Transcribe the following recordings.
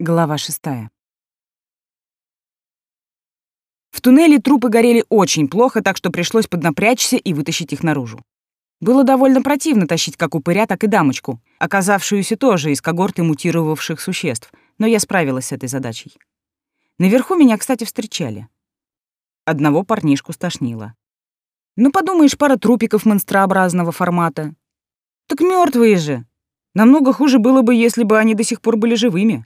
Глава шестая. В туннеле трупы горели очень плохо, так что пришлось поднапрячься и вытащить их наружу. Было довольно противно тащить как упыря, так и дамочку, оказавшуюся тоже из когорты мутировавших существ, но я справилась с этой задачей. Наверху меня, кстати, встречали. Одного парнишку стошнило. Ну, подумаешь, пара трупиков монстрообразного формата. Так мертвые же. Намного хуже было бы, если бы они до сих пор были живыми.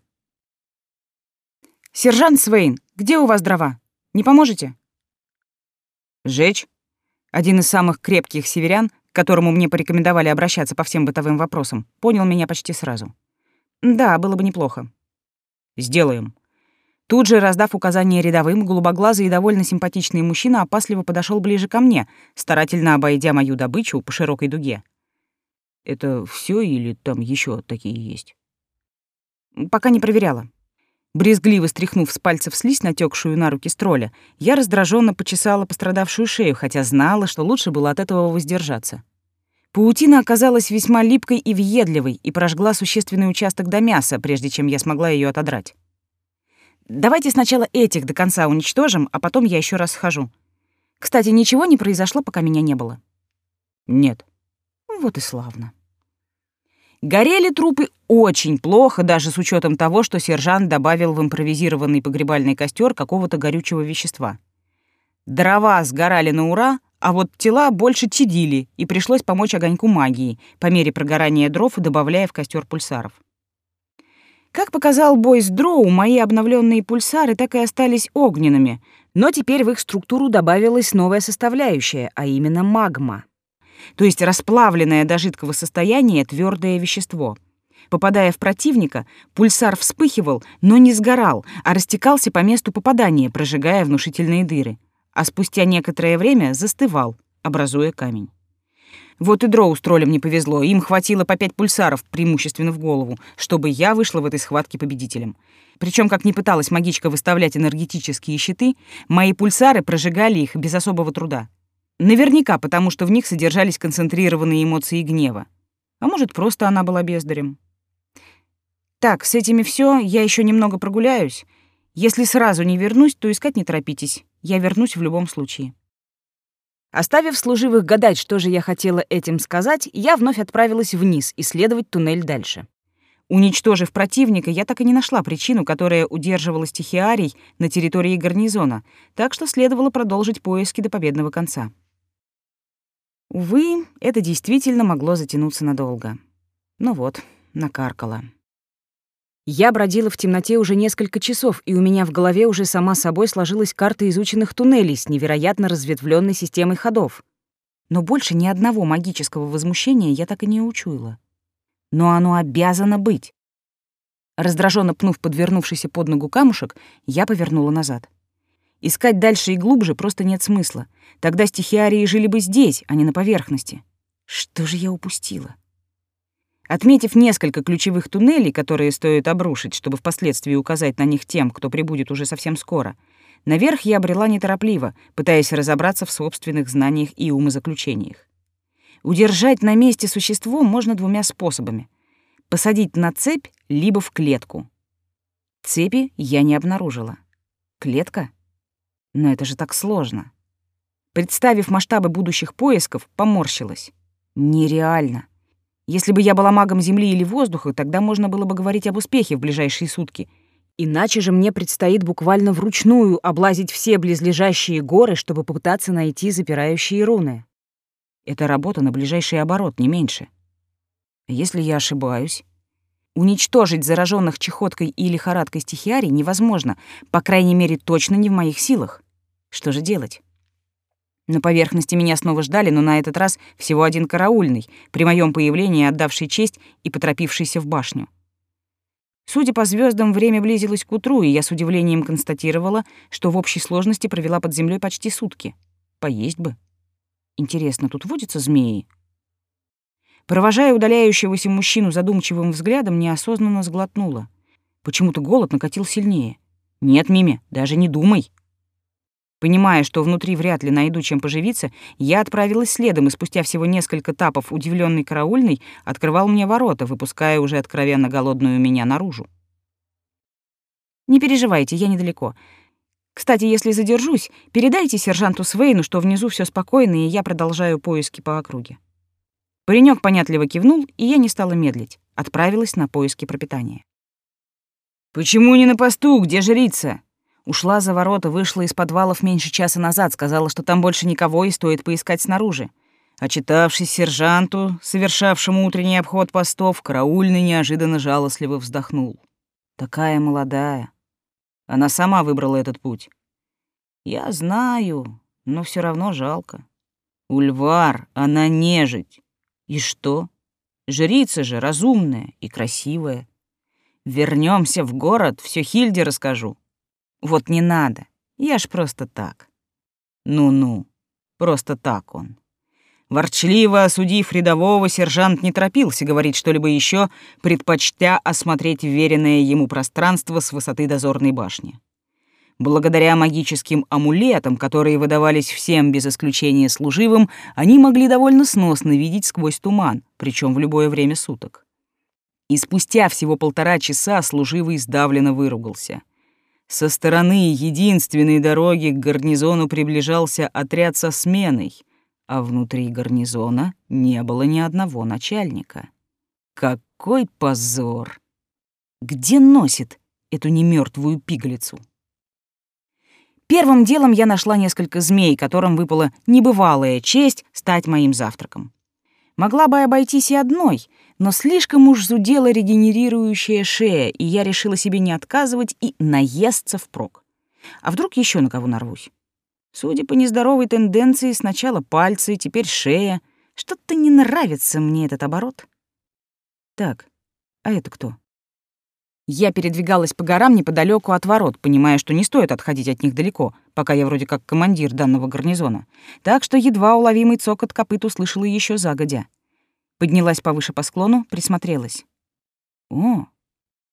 «Сержант Свейн, где у вас дрова? Не поможете?» «Жечь?» Один из самых крепких северян, к которому мне порекомендовали обращаться по всем бытовым вопросам, понял меня почти сразу. «Да, было бы неплохо». «Сделаем». Тут же, раздав указание рядовым, голубоглазый и довольно симпатичный мужчина опасливо подошел ближе ко мне, старательно обойдя мою добычу по широкой дуге. «Это все или там еще такие есть?» «Пока не проверяла. Брезгливо стряхнув с пальцев слизь, натекшую на руки строля, я раздраженно почесала пострадавшую шею, хотя знала, что лучше было от этого воздержаться. Паутина оказалась весьма липкой и въедливой и прожгла существенный участок до мяса, прежде чем я смогла ее отодрать. «Давайте сначала этих до конца уничтожим, а потом я еще раз схожу. Кстати, ничего не произошло, пока меня не было?» «Нет». «Вот и славно». Горели трупы очень плохо, даже с учетом того, что сержант добавил в импровизированный погребальный костер какого-то горючего вещества. Дрова сгорали на ура, а вот тела больше чадили, и пришлось помочь огоньку магии, по мере прогорания дров добавляя в костер пульсаров. Как показал бой с дроу, мои обновленные пульсары так и остались огненными, но теперь в их структуру добавилась новая составляющая, а именно магма то есть расплавленное до жидкого состояния твердое вещество. Попадая в противника, пульсар вспыхивал, но не сгорал, а растекался по месту попадания, прожигая внушительные дыры. А спустя некоторое время застывал, образуя камень. Вот и дроу с троллем не повезло, им хватило по пять пульсаров, преимущественно в голову, чтобы я вышла в этой схватке победителем. Причем, как ни пыталась магичка выставлять энергетические щиты, мои пульсары прожигали их без особого труда. Наверняка, потому что в них содержались концентрированные эмоции гнева. А может, просто она была бездарем. Так, с этими все, я еще немного прогуляюсь. Если сразу не вернусь, то искать не торопитесь. Я вернусь в любом случае. Оставив служивых гадать, что же я хотела этим сказать, я вновь отправилась вниз исследовать туннель дальше. Уничтожив противника, я так и не нашла причину, которая удерживала стихиарий на территории гарнизона, так что следовало продолжить поиски до победного конца. Увы, это действительно могло затянуться надолго. Ну вот, накаркала. Я бродила в темноте уже несколько часов, и у меня в голове уже сама собой сложилась карта изученных туннелей с невероятно разветвленной системой ходов. Но больше ни одного магического возмущения я так и не учуяла. Но оно обязано быть. Раздраженно пнув подвернувшийся под ногу камушек, я повернула назад. Искать дальше и глубже просто нет смысла. Тогда стихиарии жили бы здесь, а не на поверхности. Что же я упустила? Отметив несколько ключевых туннелей, которые стоит обрушить, чтобы впоследствии указать на них тем, кто прибудет уже совсем скоро, наверх я обрела неторопливо, пытаясь разобраться в собственных знаниях и умозаключениях. Удержать на месте существо можно двумя способами. Посадить на цепь, либо в клетку. Цепи я не обнаружила. Клетка — но это же так сложно. Представив масштабы будущих поисков, поморщилась. Нереально. Если бы я была магом земли или воздуха, тогда можно было бы говорить об успехе в ближайшие сутки. Иначе же мне предстоит буквально вручную облазить все близлежащие горы, чтобы попытаться найти запирающие руны. Это работа на ближайший оборот, не меньше. Если я ошибаюсь, Уничтожить зараженных чехоткой и лихорадкой стихиарий невозможно, по крайней мере, точно не в моих силах. Что же делать? На поверхности меня снова ждали, но на этот раз всего один караульный, при моем появлении отдавший честь и поторопившийся в башню. Судя по звездам, время близилось к утру, и я с удивлением констатировала, что в общей сложности провела под землей почти сутки. Поесть бы. Интересно, тут водятся змеи? Провожая удаляющегося мужчину задумчивым взглядом, неосознанно сглотнула. Почему-то голод накатил сильнее. «Нет, Мими, даже не думай!» Понимая, что внутри вряд ли найду чем поживиться, я отправилась следом, и спустя всего несколько тапов удивленный караульный открывал мне ворота, выпуская уже откровенно голодную меня наружу. Не переживайте, я недалеко. Кстати, если задержусь, передайте сержанту Свейну, что внизу все спокойно, и я продолжаю поиски по округе. Паренек понятливо кивнул, и я не стала медлить. Отправилась на поиски пропитания. «Почему не на посту? Где жрица?» Ушла за ворота, вышла из подвалов меньше часа назад, сказала, что там больше никого и стоит поискать снаружи. Очитавшись сержанту, совершавшему утренний обход постов, караульный неожиданно жалостливо вздохнул. Такая молодая. Она сама выбрала этот путь. Я знаю, но все равно жалко. Ульвар, она нежить. И что? Жрица же разумная и красивая. Вернемся в город, все Хильде расскажу. Вот не надо. Я ж просто так. Ну-ну, просто так он. Ворчливо осудив рядового, сержант не торопился говорить что-либо еще, предпочтя осмотреть веренное ему пространство с высоты дозорной башни. Благодаря магическим амулетам, которые выдавались всем без исключения служивым, они могли довольно сносно видеть сквозь туман, причем в любое время суток. И спустя всего полтора часа служивый сдавленно выругался. Со стороны единственной дороги к гарнизону приближался отряд со сменой — а внутри гарнизона не было ни одного начальника. Какой позор! Где носит эту немертвую пигалицу? Первым делом я нашла несколько змей, которым выпала небывалая честь стать моим завтраком. Могла бы обойтись и одной, но слишком уж зудела регенерирующая шея, и я решила себе не отказывать и наесться впрок. А вдруг еще на кого нарвусь? Судя по нездоровой тенденции, сначала пальцы, теперь шея. Что-то не нравится мне этот оборот. Так, а это кто? Я передвигалась по горам неподалеку от ворот, понимая, что не стоит отходить от них далеко, пока я вроде как командир данного гарнизона. Так что едва уловимый цокот копыт услышала еще загодя. Поднялась повыше по склону, присмотрелась. О,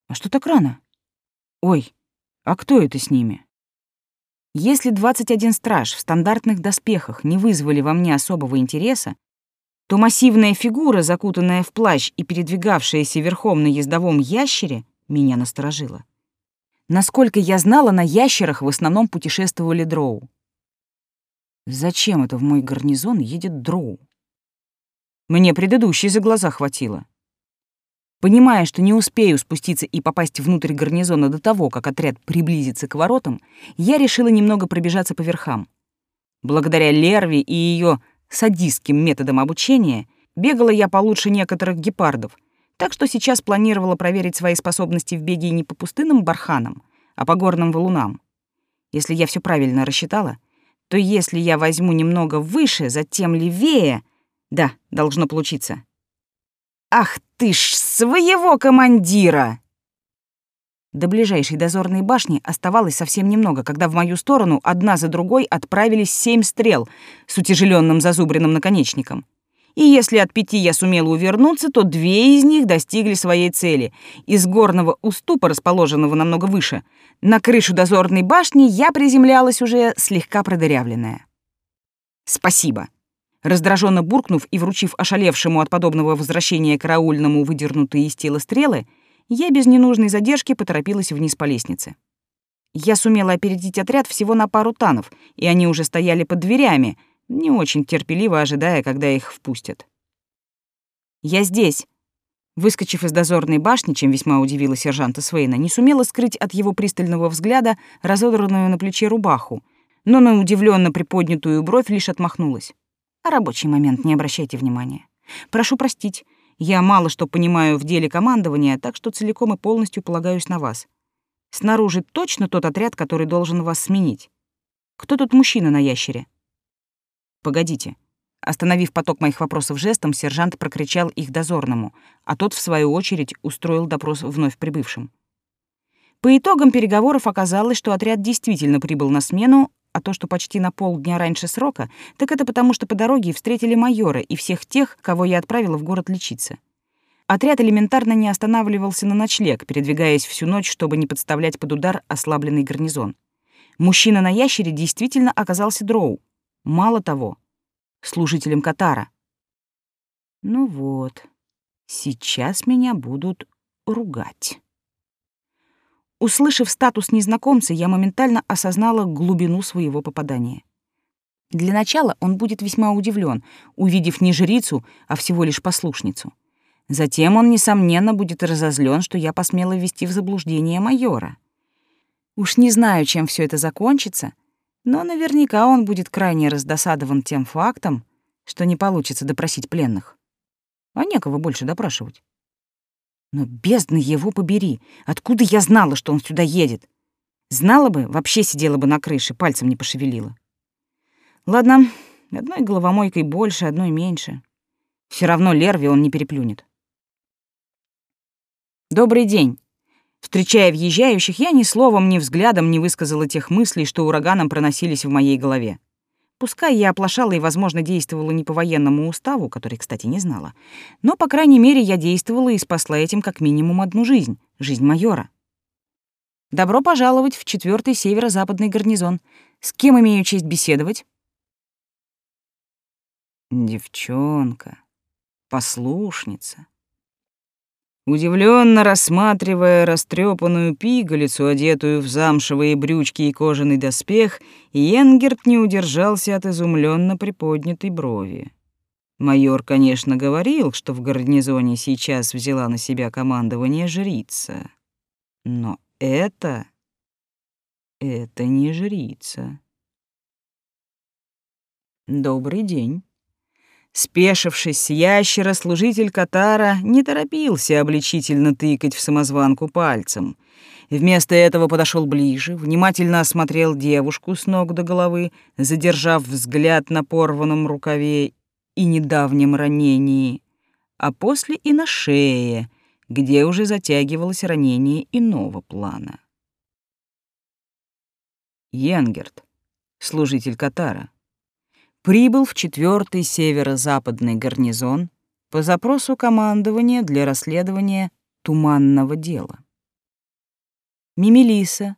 а что так рано? Ой, а кто это с ними? Если 21 страж в стандартных доспехах не вызвали во мне особого интереса, то массивная фигура, закутанная в плащ и передвигавшаяся верхом на ездовом ящере, меня насторожила. Насколько я знала, на ящерах в основном путешествовали дроу. Зачем это в мой гарнизон едет дроу? Мне предыдущий за глаза хватило. Понимая, что не успею спуститься и попасть внутрь гарнизона до того, как отряд приблизится к воротам, я решила немного пробежаться по верхам. Благодаря Лерви и ее садистским методам обучения бегала я получше некоторых гепардов, так что сейчас планировала проверить свои способности в беге не по пустынным барханам, а по горным валунам. Если я все правильно рассчитала, то если я возьму немного выше, затем левее, да, должно получиться. Ах ты ж своего командира!» До ближайшей дозорной башни оставалось совсем немного, когда в мою сторону одна за другой отправились семь стрел с утяжеленным зазубренным наконечником. И если от пяти я сумела увернуться, то две из них достигли своей цели. Из горного уступа, расположенного намного выше, на крышу дозорной башни я приземлялась уже слегка продырявленная. «Спасибо», Раздраженно буркнув и вручив ошалевшему от подобного возвращения караульному выдернутые из тела стрелы, я без ненужной задержки поторопилась вниз по лестнице. Я сумела опередить отряд всего на пару танов, и они уже стояли под дверями, не очень терпеливо ожидая, когда их впустят. «Я здесь!» Выскочив из дозорной башни, чем весьма удивила сержанта Свейна, не сумела скрыть от его пристального взгляда разодранную на плече рубаху, но на удивленно приподнятую бровь лишь отмахнулась. А рабочий момент не обращайте внимания. Прошу простить, я мало что понимаю в деле командования, так что целиком и полностью полагаюсь на вас. Снаружи точно тот отряд, который должен вас сменить. Кто тут мужчина на ящере? Погодите. Остановив поток моих вопросов жестом, сержант прокричал их дозорному, а тот, в свою очередь, устроил допрос вновь прибывшим. По итогам переговоров оказалось, что отряд действительно прибыл на смену, а то, что почти на полдня раньше срока, так это потому, что по дороге встретили майора и всех тех, кого я отправила в город лечиться. Отряд элементарно не останавливался на ночлег, передвигаясь всю ночь, чтобы не подставлять под удар ослабленный гарнизон. Мужчина на ящере действительно оказался дроу. Мало того, служителем Катара. Ну вот, сейчас меня будут ругать. Услышав статус незнакомца, я моментально осознала глубину своего попадания. Для начала он будет весьма удивлен, увидев не жрицу, а всего лишь послушницу. Затем он, несомненно, будет разозлен, что я посмела ввести в заблуждение майора. Уж не знаю, чем все это закончится, но наверняка он будет крайне раздосадован тем фактом, что не получится допросить пленных. А некого больше допрашивать. Но бездна его побери, откуда я знала, что он сюда едет? Знала бы, вообще сидела бы на крыше, пальцем не пошевелила. Ладно, одной головомойкой больше, одной меньше. Все равно Лерви он не переплюнет. «Добрый день!» Встречая въезжающих, я ни словом, ни взглядом не высказала тех мыслей, что ураганом проносились в моей голове. Пускай я оплошала и, возможно, действовала не по военному уставу, который, кстати, не знала, но, по крайней мере, я действовала и спасла этим как минимум одну жизнь — жизнь майора. Добро пожаловать в четвертый северо-западный гарнизон. С кем имею честь беседовать? Девчонка, послушница, Удивленно рассматривая растрепанную пигалицу, одетую в замшевые брючки и кожаный доспех, Йенгерт не удержался от изумленно приподнятой брови. Майор, конечно, говорил, что в гарнизоне сейчас взяла на себя командование жрица. Но это... это не жрица. «Добрый день», Спешившись с ящера, служитель Катара не торопился обличительно тыкать в самозванку пальцем. Вместо этого подошел ближе, внимательно осмотрел девушку с ног до головы, задержав взгляд на порванном рукаве и недавнем ранении, а после и на шее, где уже затягивалось ранение иного плана. Йенгерт, служитель Катара прибыл в четвертый северо-западный гарнизон по запросу командования для расследования туманного дела. Мимилиса.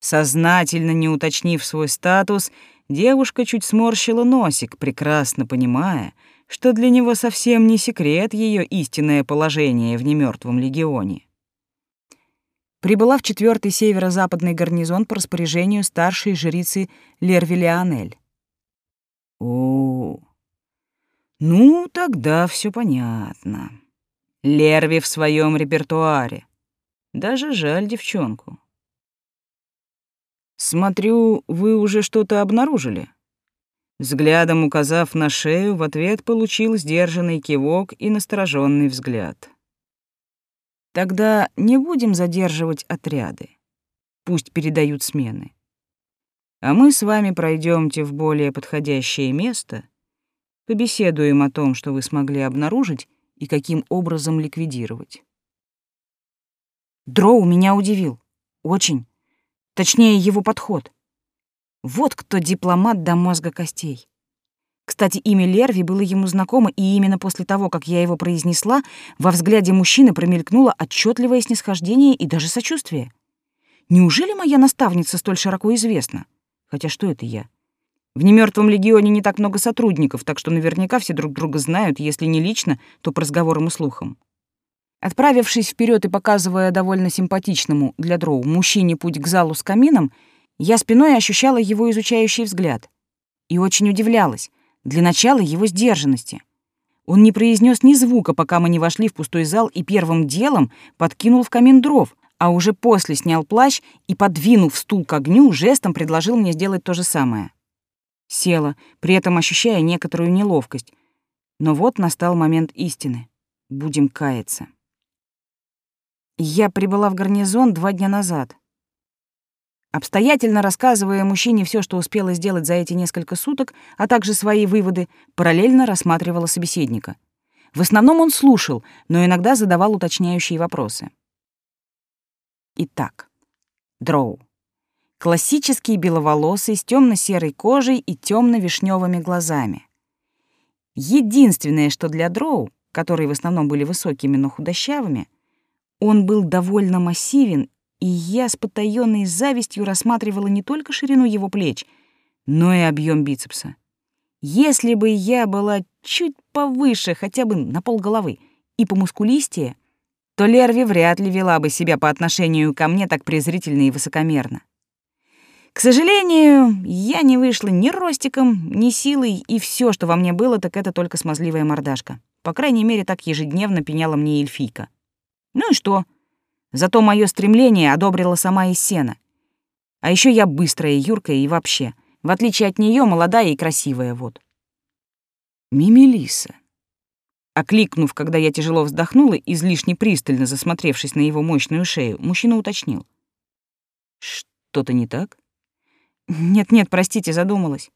Сознательно не уточнив свой статус, девушка чуть сморщила носик, прекрасно понимая, что для него совсем не секрет ее истинное положение в немертвом легионе. Прибыла в четвертый северо-западный гарнизон по распоряжению старшей жрицы Лервилианель. О, ну тогда все понятно. Лерви в своем репертуаре. Даже жаль девчонку. Смотрю, вы уже что-то обнаружили. Взглядом указав на шею, в ответ получил сдержанный кивок и настороженный взгляд. Тогда не будем задерживать отряды. Пусть передают смены а мы с вами пройдемте в более подходящее место, побеседуем о том, что вы смогли обнаружить и каким образом ликвидировать. Дроу меня удивил. Очень. Точнее, его подход. Вот кто дипломат до мозга костей. Кстати, имя Лерви было ему знакомо, и именно после того, как я его произнесла, во взгляде мужчины промелькнуло отчетливое снисхождение и даже сочувствие. Неужели моя наставница столь широко известна? Хотя что это я? В немертвом легионе не так много сотрудников, так что наверняка все друг друга знают, если не лично, то по разговорам и слухам. Отправившись вперед и показывая довольно симпатичному для дроу мужчине путь к залу с камином, я спиной ощущала его изучающий взгляд. И очень удивлялась. Для начала его сдержанности. Он не произнес ни звука, пока мы не вошли в пустой зал и первым делом подкинул в камин дров, а уже после снял плащ и, подвинув стул к огню, жестом предложил мне сделать то же самое. Села, при этом ощущая некоторую неловкость. Но вот настал момент истины. Будем каяться. Я прибыла в гарнизон два дня назад. Обстоятельно рассказывая мужчине все, что успела сделать за эти несколько суток, а также свои выводы, параллельно рассматривала собеседника. В основном он слушал, но иногда задавал уточняющие вопросы. Итак, дроу. Классический беловолосый с темно-серой кожей и темно-вишневыми глазами. Единственное, что для дроу, которые в основном были высокими, но худощавыми, он был довольно массивен, и я с потаённой завистью рассматривала не только ширину его плеч, но и объем бицепса. Если бы я была чуть повыше, хотя бы на полголовы, и по мускулистее, то Лерви вряд ли вела бы себя по отношению ко мне так презрительно и высокомерно. К сожалению, я не вышла ни ростиком, ни силой, и все, что во мне было, так это только смазливая мордашка. По крайней мере, так ежедневно пеняла мне эльфийка. Ну и что? Зато мое стремление одобрила сама Иссена. А еще я быстрая, юркая и вообще, в отличие от нее, молодая и красивая вот. Мимилиса. Окликнув, когда я тяжело вздохнула, излишне пристально засмотревшись на его мощную шею, мужчина уточнил. «Что-то не так?» «Нет-нет, простите, задумалась.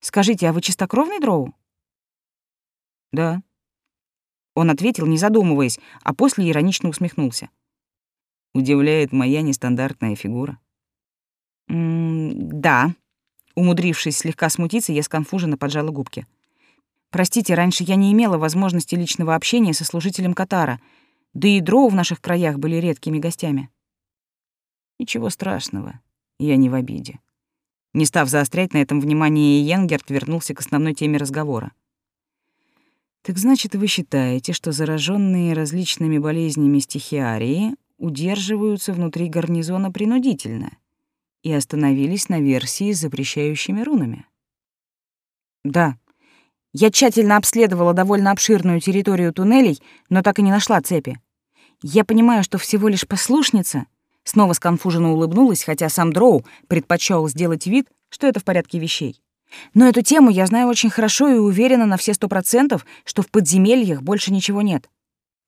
Скажите, а вы чистокровный дроу?» «Да». Он ответил, не задумываясь, а после иронично усмехнулся. Удивляет моя нестандартная фигура. «М -м «Да». Умудрившись слегка смутиться, я сконфуженно поджала губки. Простите, раньше я не имела возможности личного общения со служителем Катара, да и дроу в наших краях были редкими гостями. Ничего страшного, я не в обиде. Не став заострять на этом внимание, Йенгерт вернулся к основной теме разговора. Так значит, вы считаете, что зараженные различными болезнями стихиарии удерживаются внутри гарнизона принудительно и остановились на версии с запрещающими рунами? Да, я тщательно обследовала довольно обширную территорию туннелей, но так и не нашла цепи. Я понимаю, что всего лишь послушница. Снова сконфуженно улыбнулась, хотя сам Дроу предпочел сделать вид, что это в порядке вещей. Но эту тему я знаю очень хорошо и уверена на все сто процентов, что в подземельях больше ничего нет.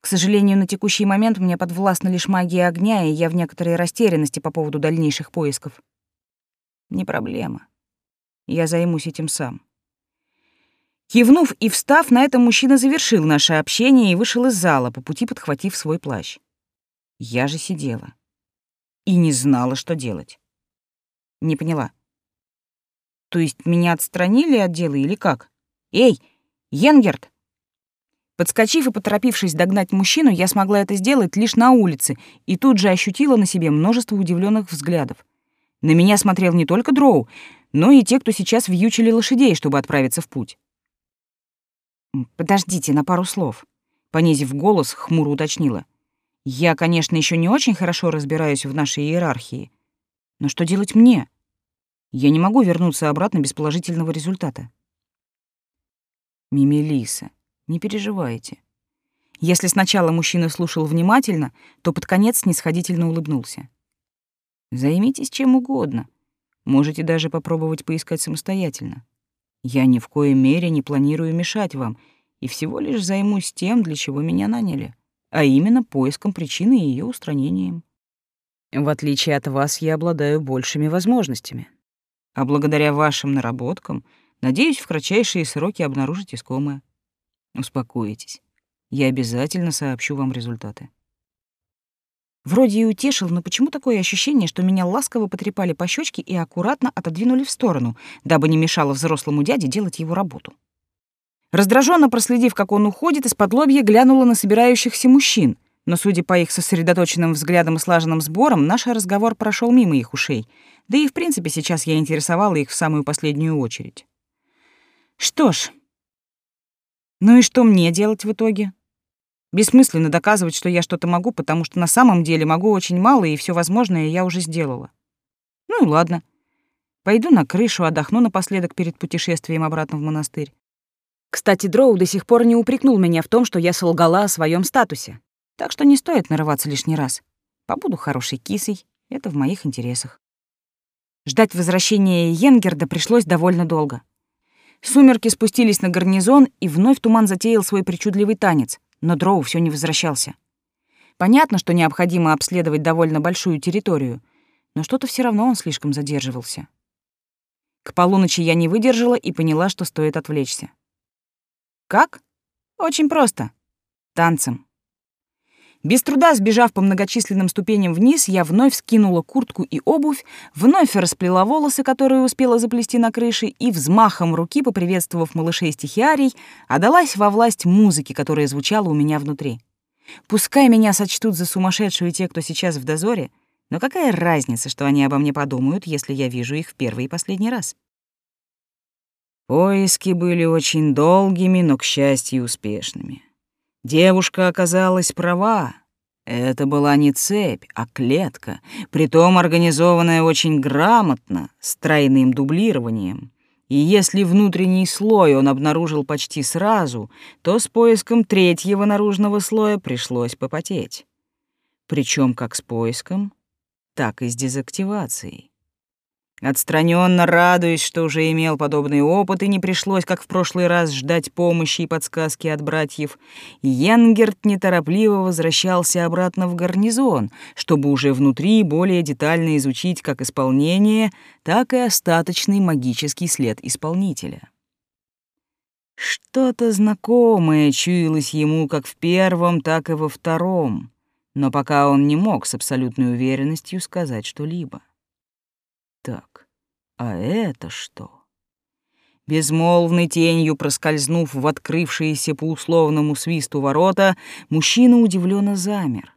К сожалению, на текущий момент мне подвластна лишь магия огня, и я в некоторой растерянности по поводу дальнейших поисков. Не проблема. Я займусь этим сам. Кивнув и встав, на этом мужчина завершил наше общение и вышел из зала, по пути подхватив свой плащ. Я же сидела и не знала, что делать. Не поняла. То есть меня отстранили от дела или как? Эй, Йенгерт! Подскочив и поторопившись догнать мужчину, я смогла это сделать лишь на улице и тут же ощутила на себе множество удивленных взглядов. На меня смотрел не только Дроу, но и те, кто сейчас вьючили лошадей, чтобы отправиться в путь. «Подождите на пару слов», — понизив голос, хмуро уточнила. «Я, конечно, еще не очень хорошо разбираюсь в нашей иерархии, но что делать мне? Я не могу вернуться обратно без положительного результата». «Мимилиса, не переживайте». Если сначала мужчина слушал внимательно, то под конец снисходительно улыбнулся. «Займитесь чем угодно. Можете даже попробовать поискать самостоятельно. Я ни в коей мере не планирую мешать вам и всего лишь займусь тем, для чего меня наняли, а именно поиском причины и ее устранением. В отличие от вас, я обладаю большими возможностями. А благодаря вашим наработкам, надеюсь, в кратчайшие сроки обнаружить искомое. Успокойтесь. Я обязательно сообщу вам результаты. Вроде и утешил, но почему такое ощущение, что меня ласково потрепали по щечке и аккуратно отодвинули в сторону, дабы не мешало взрослому дяде делать его работу? Раздраженно проследив, как он уходит, из-под лобья глянула на собирающихся мужчин, но, судя по их сосредоточенным взглядам и слаженным сборам, наш разговор прошел мимо их ушей. Да и, в принципе, сейчас я интересовала их в самую последнюю очередь. Что ж, ну и что мне делать в итоге? Бессмысленно доказывать, что я что-то могу, потому что на самом деле могу очень мало, и все возможное я уже сделала. Ну и ладно. Пойду на крышу, отдохну напоследок перед путешествием обратно в монастырь. Кстати, Дроу до сих пор не упрекнул меня в том, что я солгала о своем статусе. Так что не стоит нарываться лишний раз. Побуду хорошей кисой, это в моих интересах. Ждать возвращения Йенгерда пришлось довольно долго. Сумерки спустились на гарнизон, и вновь туман затеял свой причудливый танец — но Дроу все не возвращался. Понятно, что необходимо обследовать довольно большую территорию, но что-то все равно он слишком задерживался. К полуночи я не выдержала и поняла, что стоит отвлечься. Как? Очень просто. Танцем. Без труда сбежав по многочисленным ступеням вниз, я вновь скинула куртку и обувь, вновь расплела волосы, которые успела заплести на крыше, и взмахом руки, поприветствовав малышей стихиарий, отдалась во власть музыки, которая звучала у меня внутри. Пускай меня сочтут за сумасшедшую те, кто сейчас в дозоре, но какая разница, что они обо мне подумают, если я вижу их в первый и последний раз? Поиски были очень долгими, но, к счастью, успешными. Девушка оказалась права. Это была не цепь, а клетка, притом организованная очень грамотно, с тройным дублированием. И если внутренний слой он обнаружил почти сразу, то с поиском третьего наружного слоя пришлось попотеть. Причем как с поиском, так и с дезактивацией. Отстраненно радуясь, что уже имел подобный опыт и не пришлось, как в прошлый раз, ждать помощи и подсказки от братьев, Йенгерт неторопливо возвращался обратно в гарнизон, чтобы уже внутри более детально изучить как исполнение, так и остаточный магический след исполнителя. Что-то знакомое чуялось ему как в первом, так и во втором, но пока он не мог с абсолютной уверенностью сказать что-либо. Так, а это что? Безмолвной тенью проскользнув в открывшиеся по условному свисту ворота, мужчина удивленно замер.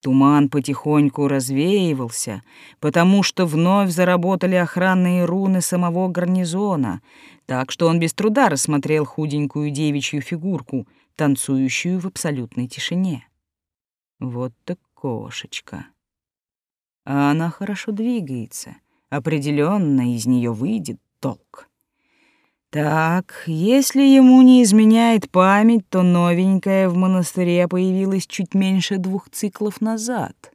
Туман потихоньку развеивался, потому что вновь заработали охранные руны самого гарнизона, так что он без труда рассмотрел худенькую девичью фигурку, танцующую в абсолютной тишине. Вот так кошечка. А она хорошо двигается — Определенно из нее выйдет толк. Так, если ему не изменяет память, то новенькая в монастыре появилась чуть меньше двух циклов назад.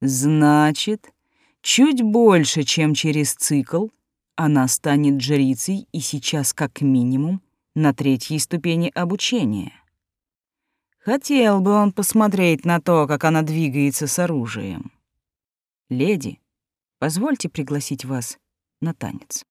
Значит, чуть больше, чем через цикл, она станет жрицей и сейчас как минимум на третьей ступени обучения. Хотел бы он посмотреть на то, как она двигается с оружием. Леди, Позвольте пригласить вас на танец.